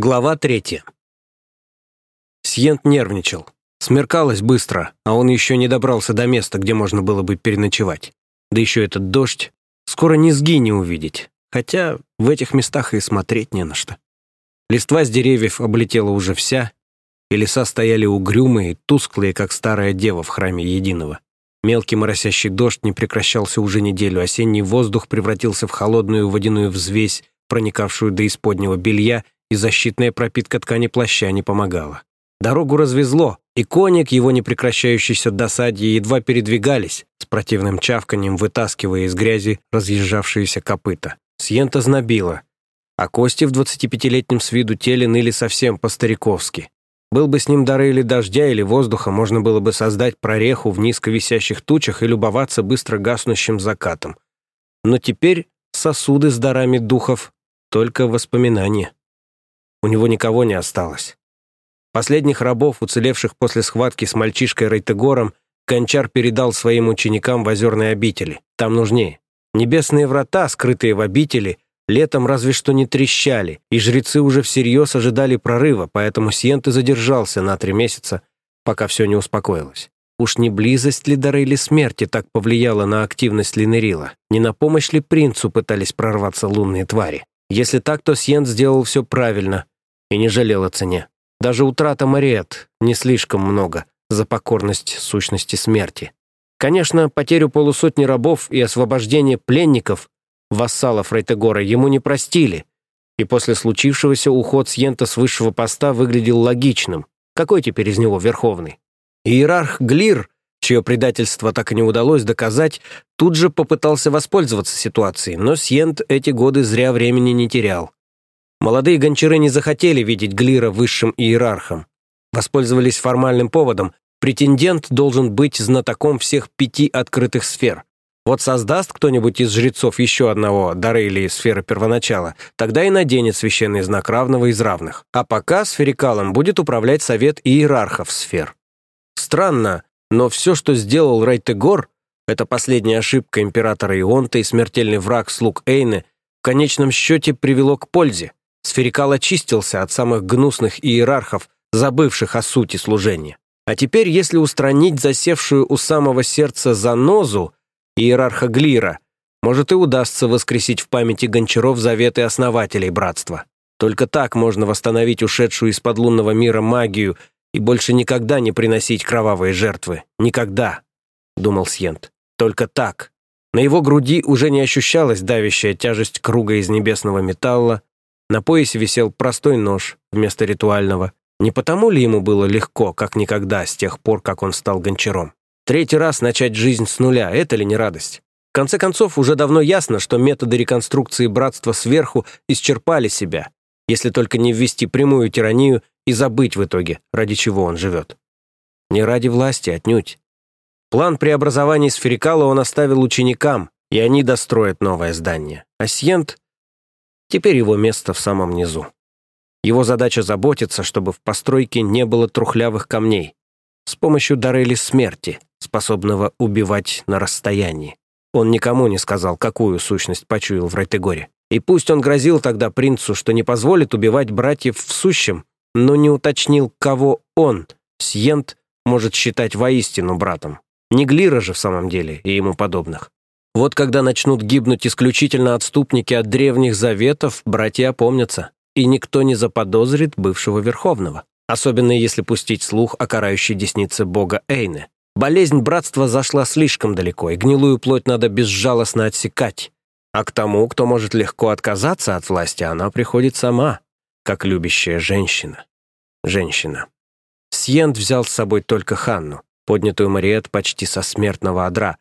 Глава третья. Сьент нервничал. Смеркалось быстро, а он еще не добрался до места, где можно было бы переночевать. Да еще этот дождь. Скоро низги не увидеть. Хотя в этих местах и смотреть не на что. Листва с деревьев облетела уже вся, и леса стояли угрюмые, тусклые, как старая дева в храме Единого. Мелкий моросящий дождь не прекращался уже неделю, осенний воздух превратился в холодную водяную взвесь, проникавшую до исподнего белья, и защитная пропитка ткани плаща не помогала. Дорогу развезло, и кони к его непрекращающейся досаде едва передвигались, с противным чавканием вытаскивая из грязи разъезжавшиеся копыта. Сьента знобила, а кости в 25-летнем с виду теле ныли совсем по-стариковски. Был бы с ним дары или дождя, или воздуха, можно было бы создать прореху в низко висящих тучах и любоваться быстро гаснущим закатом. Но теперь сосуды с дарами духов — только воспоминания. У него никого не осталось. Последних рабов, уцелевших после схватки с мальчишкой Рейтегором, Гончар передал своим ученикам в озерной обители. Там нужнее. Небесные врата, скрытые в обители, летом разве что не трещали, и жрецы уже всерьез ожидали прорыва, поэтому Сиенты задержался на три месяца, пока все не успокоилось. Уж не близость ли дары или смерти так повлияла на активность Линерила? Не на помощь ли принцу пытались прорваться лунные твари? Если так, то Сьент сделал все правильно и не жалел о цене. Даже утрата Мариет не слишком много за покорность сущности смерти. Конечно, потерю полусотни рабов и освобождение пленников, вассалов Рейтегора, ему не простили, и после случившегося уход Сьента с высшего поста выглядел логичным. Какой теперь из него верховный? Иерарх Глир, чье предательство так и не удалось доказать, тут же попытался воспользоваться ситуацией, но Сьент эти годы зря времени не терял. Молодые гончары не захотели видеть Глира высшим иерархом. Воспользовались формальным поводом. Претендент должен быть знатоком всех пяти открытых сфер. Вот создаст кто-нибудь из жрецов еще одного дара или сферы первоначала, тогда и наденет священный знак равного из равных. А пока сферикалом будет управлять совет иерархов сфер. Странно, но все, что сделал Рейтегор, это последняя ошибка императора Ионта и смертельный враг слуг Эйны, в конечном счете привело к пользе. Сферикал очистился от самых гнусных иерархов, забывших о сути служения. А теперь, если устранить засевшую у самого сердца занозу, иерарха Глира, может и удастся воскресить в памяти гончаров заветы основателей братства. Только так можно восстановить ушедшую из подлунного мира магию и больше никогда не приносить кровавые жертвы. Никогда, — думал Сьент. Только так. На его груди уже не ощущалась давящая тяжесть круга из небесного металла, на поясе висел простой нож вместо ритуального. Не потому ли ему было легко, как никогда, с тех пор, как он стал гончаром? Третий раз начать жизнь с нуля — это ли не радость? В конце концов, уже давно ясно, что методы реконструкции братства сверху исчерпали себя, если только не ввести прямую тиранию и забыть в итоге, ради чего он живет. Не ради власти, отнюдь. План преобразования сферикала он оставил ученикам, и они достроят новое здание. А Сьент Теперь его место в самом низу. Его задача заботиться, чтобы в постройке не было трухлявых камней, с помощью Дарели смерти, способного убивать на расстоянии. Он никому не сказал, какую сущность почуял в Райтегоре. И пусть он грозил тогда принцу, что не позволит убивать братьев в сущем, но не уточнил, кого он, Сьент, может считать воистину братом. Не Глира же в самом деле и ему подобных. Вот когда начнут гибнуть исключительно отступники от древних заветов, братья опомнятся, и никто не заподозрит бывшего Верховного. Особенно если пустить слух о карающей деснице бога Эйны. Болезнь братства зашла слишком далеко, и гнилую плоть надо безжалостно отсекать. А к тому, кто может легко отказаться от власти, она приходит сама, как любящая женщина. Женщина. Сьент взял с собой только Ханну, поднятую Мариет почти со смертного одра,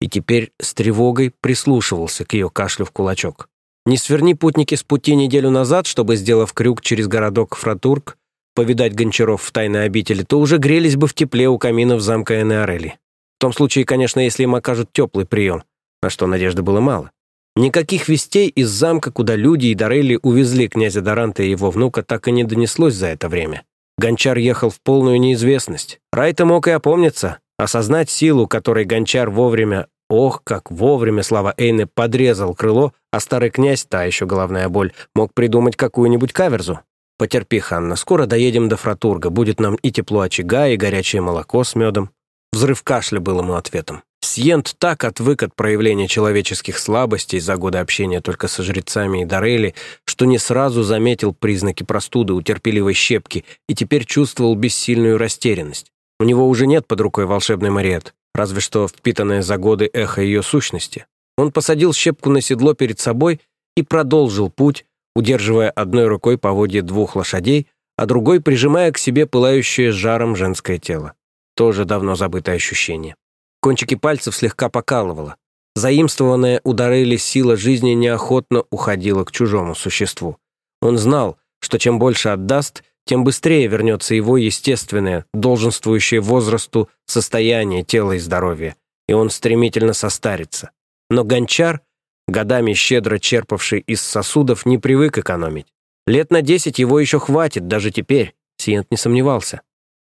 и теперь с тревогой прислушивался к ее кашлю в кулачок. Не сверни путники с пути неделю назад, чтобы, сделав крюк через городок Фратург, повидать гончаров в тайной обители, то уже грелись бы в тепле у каминов замка Энеорели. В том случае, конечно, если им окажут теплый прием, на что надежды было мало. Никаких вестей из замка, куда люди и Дорелли увезли князя Доранта и его внука, так и не донеслось за это время. Гончар ехал в полную неизвестность. Райта мог и опомниться, осознать силу, которой Гончар вовремя Ох, как вовремя слава Эйны подрезал крыло, а старый князь, та еще головная боль, мог придумать какую-нибудь каверзу. Потерпи, Ханна, скоро доедем до Фратурга, будет нам и тепло очага, и горячее молоко с медом». Взрыв кашля был ему ответом. Сьент так отвык от проявления человеческих слабостей за годы общения только со жрецами и Дорели, что не сразу заметил признаки простуды у терпеливой щепки и теперь чувствовал бессильную растерянность. У него уже нет под рукой волшебной Мариет, разве что впитанное за годы эхо ее сущности. Он посадил щепку на седло перед собой и продолжил путь, удерживая одной рукой поводья двух лошадей, а другой прижимая к себе пылающее жаром женское тело. Тоже давно забытое ощущение. Кончики пальцев слегка покалывало. Заимствованная у Дарели сила жизни неохотно уходила к чужому существу. Он знал, что чем больше отдаст, тем быстрее вернется его естественное, долженствующее возрасту состояние тела и здоровья, и он стремительно состарится. Но гончар, годами щедро черпавший из сосудов, не привык экономить. Лет на десять его еще хватит, даже теперь, Сиент не сомневался.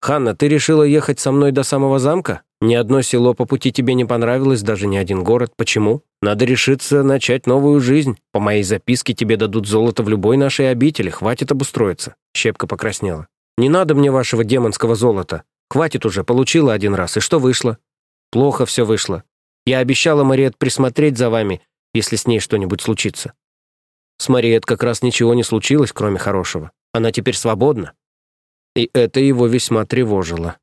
«Ханна, ты решила ехать со мной до самого замка? Ни одно село по пути тебе не понравилось, даже ни один город. Почему? Надо решиться начать новую жизнь. По моей записке тебе дадут золото в любой нашей обители, хватит обустроиться». Щепка покраснела. «Не надо мне вашего демонского золота. Хватит уже, получила один раз. И что вышло?» «Плохо все вышло. Я обещала Мариет присмотреть за вами, если с ней что-нибудь случится». С Мариет как раз ничего не случилось, кроме хорошего. Она теперь свободна и это его весьма тревожило.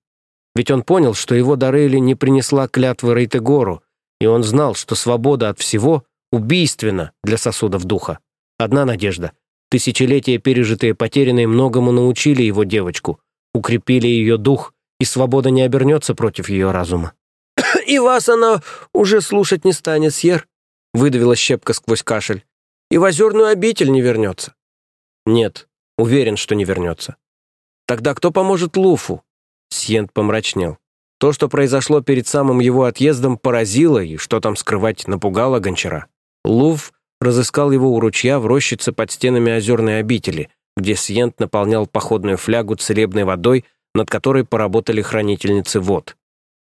Ведь он понял, что его Дарейли не принесла клятвы Рейтегору, и он знал, что свобода от всего убийственна для сосудов духа. Одна надежда. Тысячелетия, пережитые потерянные, многому научили его девочку, укрепили ее дух, и свобода не обернется против ее разума. «И вас она уже слушать не станет, Сьер», — выдавила щепка сквозь кашель. «И в озерную обитель не вернется». «Нет, уверен, что не вернется. Тогда кто поможет Луфу?» Сьент помрачнел. То, что произошло перед самым его отъездом, поразило и, что там скрывать, напугало гончара. Луф разыскал его у ручья в рощице под стенами озерной обители, где Сьент наполнял походную флягу целебной водой, над которой поработали хранительницы вод.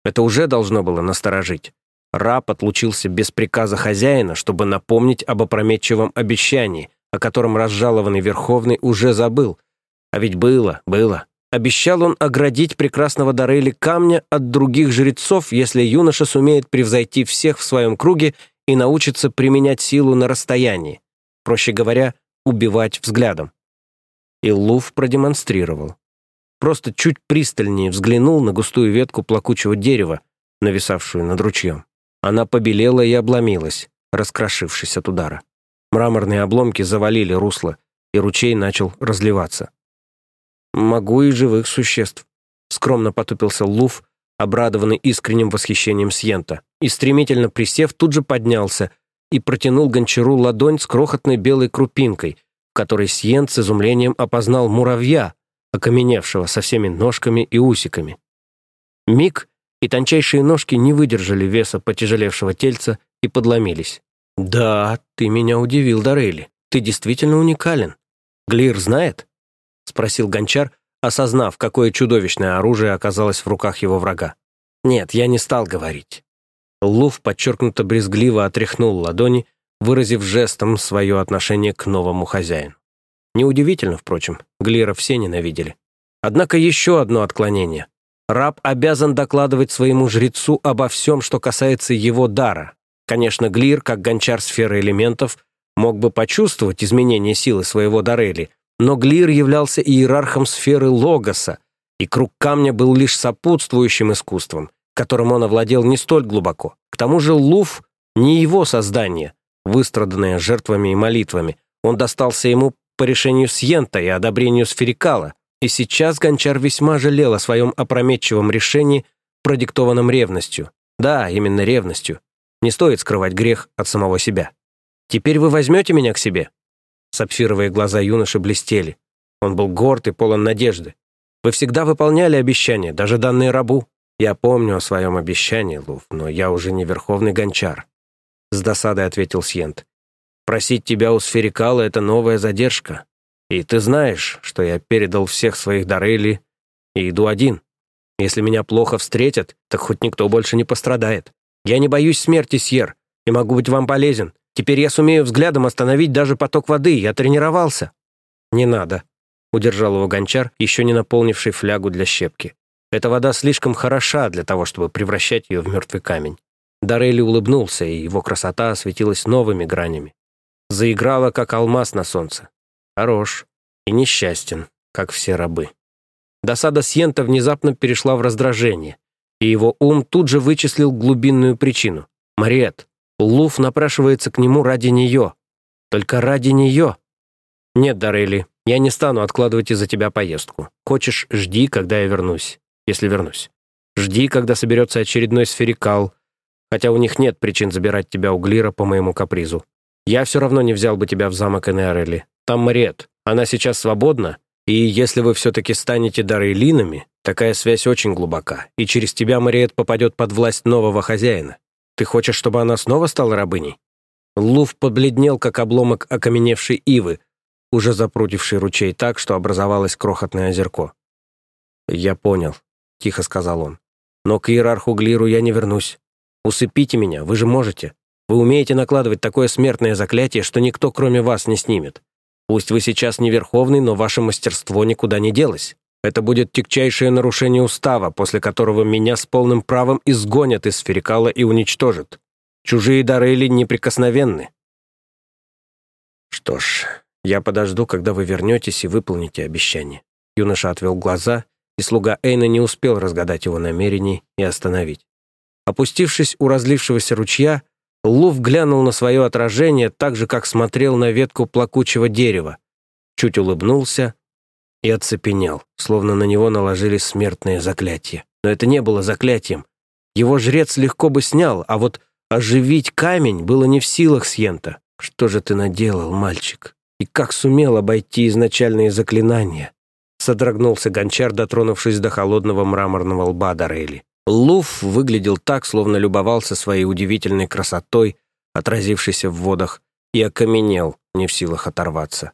Это уже должно было насторожить. Раб отлучился без приказа хозяина, чтобы напомнить об опрометчивом обещании, о котором разжалованный Верховный уже забыл — а ведь было, было. Обещал он оградить прекрасного Дарейли камня от других жрецов, если юноша сумеет превзойти всех в своем круге и научится применять силу на расстоянии. Проще говоря, убивать взглядом. И Лув продемонстрировал. Просто чуть пристальнее взглянул на густую ветку плакучего дерева, нависавшую над ручьем. Она побелела и обломилась, раскрошившись от удара. Мраморные обломки завалили русло, и ручей начал разливаться. «Могу и живых существ», — скромно потупился Луф, обрадованный искренним восхищением Сьента, и, стремительно присев, тут же поднялся и протянул гончару ладонь с крохотной белой крупинкой, в которой Сьент с изумлением опознал муравья, окаменевшего со всеми ножками и усиками. Миг, и тончайшие ножки не выдержали веса потяжелевшего тельца и подломились. «Да, ты меня удивил, Дарейли. Ты действительно уникален. Глир знает?» — спросил гончар, осознав, какое чудовищное оружие оказалось в руках его врага. «Нет, я не стал говорить». Лув подчеркнуто брезгливо отряхнул ладони, выразив жестом свое отношение к новому хозяину. Неудивительно, впрочем, Глира все ненавидели. Однако еще одно отклонение. Раб обязан докладывать своему жрецу обо всем, что касается его дара. Конечно, Глир, как гончар сферы элементов, мог бы почувствовать изменение силы своего Дарели, но Глир являлся иерархом сферы Логоса, и круг камня был лишь сопутствующим искусством, которым он овладел не столь глубоко. К тому же Луф — не его создание, выстраданное жертвами и молитвами. Он достался ему по решению Сьента и одобрению Сферикала, и сейчас Гончар весьма жалел о своем опрометчивом решении, продиктованном ревностью. Да, именно ревностью. Не стоит скрывать грех от самого себя. «Теперь вы возьмете меня к себе?» Сапфировые глаза юноши блестели. Он был горд и полон надежды. «Вы всегда выполняли обещания, даже данные рабу. Я помню о своем обещании, Лув, но я уже не верховный гончар», — с досадой ответил Сьент. «Просить тебя у сферикала — это новая задержка. И ты знаешь, что я передал всех своих Дарели и иду один. Если меня плохо встретят, так хоть никто больше не пострадает. Я не боюсь смерти, Сьер, и могу быть вам полезен. Теперь я сумею взглядом остановить даже поток воды, я тренировался». «Не надо». удержал его гончар, еще не наполнивший флягу для щепки. «Эта вода слишком хороша для того, чтобы превращать ее в мертвый камень». Дарейли улыбнулся, и его красота осветилась новыми гранями. Заиграла, как алмаз на солнце. Хорош и несчастен, как все рабы. Досада Сьента внезапно перешла в раздражение, и его ум тут же вычислил глубинную причину. Мариет, Луф напрашивается к нему ради нее. Только ради нее. Нет, Дарели, я не стану откладывать из-за тебя поездку. Хочешь, жди, когда я вернусь. Если вернусь. Жди, когда соберется очередной сферикал, хотя у них нет причин забирать тебя у Глира по моему капризу. Я все равно не взял бы тебя в замок Энеорели. Там Мариет. Она сейчас свободна, и если вы все-таки станете Дарейлинами, такая связь очень глубока, и через тебя Мариет попадет под власть нового хозяина. Ты хочешь, чтобы она снова стала рабыней?» Лув побледнел, как обломок окаменевшей ивы, уже запрудивший ручей так, что образовалось крохотное озерко. «Я понял», — тихо сказал он. «Но к иерарху Глиру я не вернусь. Усыпите меня, вы же можете. Вы умеете накладывать такое смертное заклятие, что никто, кроме вас, не снимет. Пусть вы сейчас не верховный, но ваше мастерство никуда не делось. Это будет тягчайшее нарушение устава, после которого меня с полным правом изгонят из сферикала и уничтожат. Чужие Дарели неприкосновенны. Что ж, я подожду, когда вы вернетесь и выполните обещание. Юноша отвел глаза, и слуга Эйна не успел разгадать его намерений и остановить. Опустившись у разлившегося ручья, Лув глянул на свое отражение так же, как смотрел на ветку плакучего дерева, чуть улыбнулся и оцепенел, словно на него наложили смертное заклятие. Но это не было заклятием. Его жрец легко бы снял, а вот оживить камень было не в силах Сьента. «Что же ты наделал, мальчик? И как сумел обойти изначальные заклинания?» Содрогнулся гончар, дотронувшись до холодного мраморного лба Дарейли. Луф выглядел так, словно любовался своей удивительной красотой, отразившейся в водах, и окаменел, не в силах оторваться.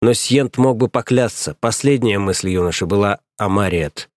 Но Сьент мог бы поклясться, последняя мысль юноши была о Мариет.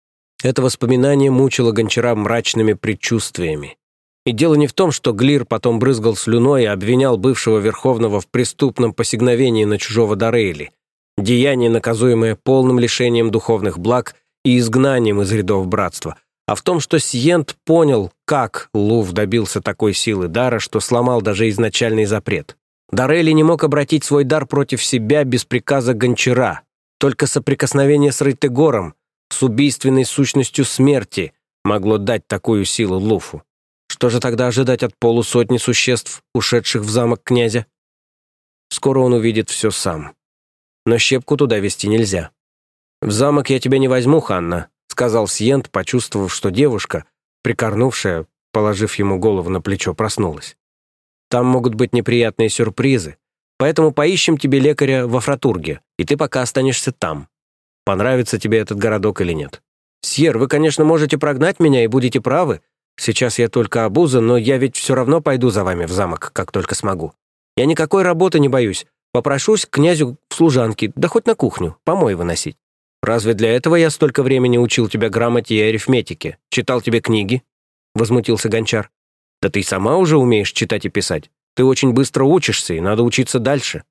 Это воспоминание мучило гончара мрачными предчувствиями. И дело не в том, что Глир потом брызгал слюной и обвинял бывшего Верховного в преступном посигновении на чужого Дарейли, деяние, наказуемое полным лишением духовных благ и изгнанием из рядов братства — а в том, что Сиент понял, как Лув добился такой силы дара, что сломал даже изначальный запрет. Дарели не мог обратить свой дар против себя без приказа гончара. Только соприкосновение с Рейтегором, с убийственной сущностью смерти, могло дать такую силу Луфу. Что же тогда ожидать от полусотни существ, ушедших в замок князя? Скоро он увидит все сам. Но щепку туда вести нельзя. «В замок я тебя не возьму, Ханна», сказал Сьент, почувствовав, что девушка, прикорнувшая, положив ему голову на плечо, проснулась. «Там могут быть неприятные сюрпризы, поэтому поищем тебе лекаря во Фратурге, и ты пока останешься там. Понравится тебе этот городок или нет. Сьер, вы, конечно, можете прогнать меня и будете правы. Сейчас я только обуза, но я ведь все равно пойду за вами в замок, как только смогу. Я никакой работы не боюсь. Попрошусь к князю в служанке, да хоть на кухню, помой выносить. «Разве для этого я столько времени учил тебя грамоте и арифметике? Читал тебе книги?» — возмутился Гончар. «Да ты сама уже умеешь читать и писать. Ты очень быстро учишься, и надо учиться дальше».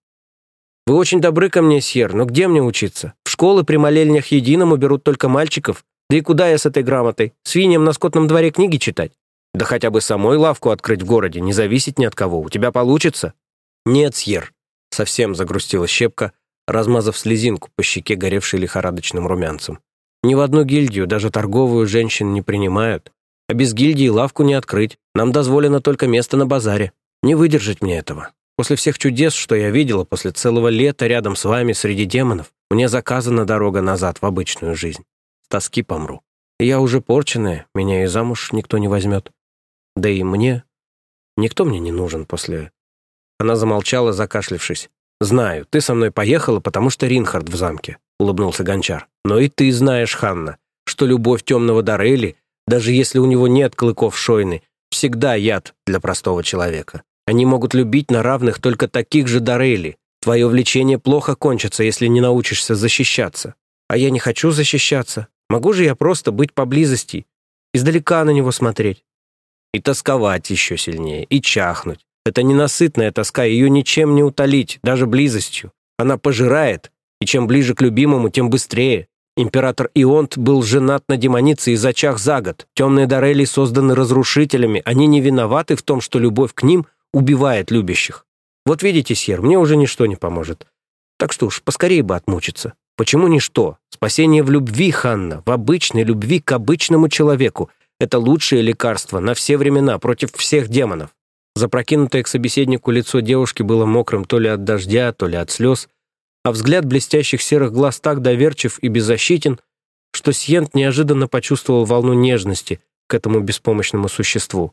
«Вы очень добры ко мне, Сьер, но где мне учиться? В школы при молельнях единому берут только мальчиков. Да и куда я с этой грамотой? Свиньям на скотном дворе книги читать? Да хотя бы самой лавку открыть в городе, не зависеть ни от кого. У тебя получится?» «Нет, Сьер», — совсем загрустила щепка, размазав слезинку по щеке, горевшей лихорадочным румянцем. «Ни в одну гильдию, даже торговую, женщин не принимают. А без гильдии лавку не открыть. Нам дозволено только место на базаре. Не выдержать мне этого. После всех чудес, что я видела, после целого лета рядом с вами среди демонов, мне заказана дорога назад в обычную жизнь. С тоски помру. я уже порченная, меня и замуж никто не возьмет. Да и мне... Никто мне не нужен после...» Она замолчала, закашлившись. «Знаю, ты со мной поехала, потому что Ринхард в замке», — улыбнулся Гончар. «Но и ты знаешь, Ханна, что любовь темного Дарели, даже если у него нет клыков шойны, всегда яд для простого человека. Они могут любить на равных только таких же Дарели. Твое влечение плохо кончится, если не научишься защищаться. А я не хочу защищаться. Могу же я просто быть поблизости, издалека на него смотреть. И тосковать еще сильнее, и чахнуть. Это ненасытная тоска, ее ничем не утолить, даже близостью. Она пожирает И чем ближе к любимому, тем быстрее. Император Ионт был женат на демонице и зачах за год. Темные Дорели созданы разрушителями. Они не виноваты в том, что любовь к ним убивает любящих. Вот видите, Сьер, мне уже ничто не поможет. Так что уж, поскорее бы отмучиться. Почему ничто? Спасение в любви, Ханна, в обычной любви к обычному человеку. Это лучшее лекарство на все времена против всех демонов. Запрокинутое к собеседнику лицо девушки было мокрым то ли от дождя, то ли от слез, а взгляд блестящих серых глаз так доверчив и беззащитен, что Сьент неожиданно почувствовал волну нежности к этому беспомощному существу.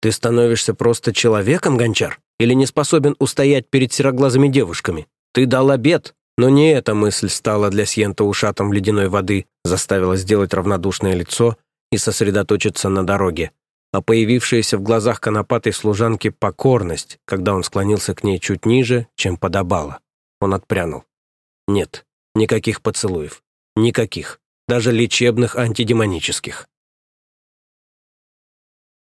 «Ты становишься просто человеком, Гончар? Или не способен устоять перед сероглазыми девушками? Ты дал обед!» Но не эта мысль стала для Сьента ушатом ледяной воды, заставила сделать равнодушное лицо и сосредоточиться на дороге, а появившаяся в глазах конопатой служанки покорность, когда он склонился к ней чуть ниже, чем подобало. Он отпрянул. Нет, никаких поцелуев. Никаких. Даже лечебных антидемонических.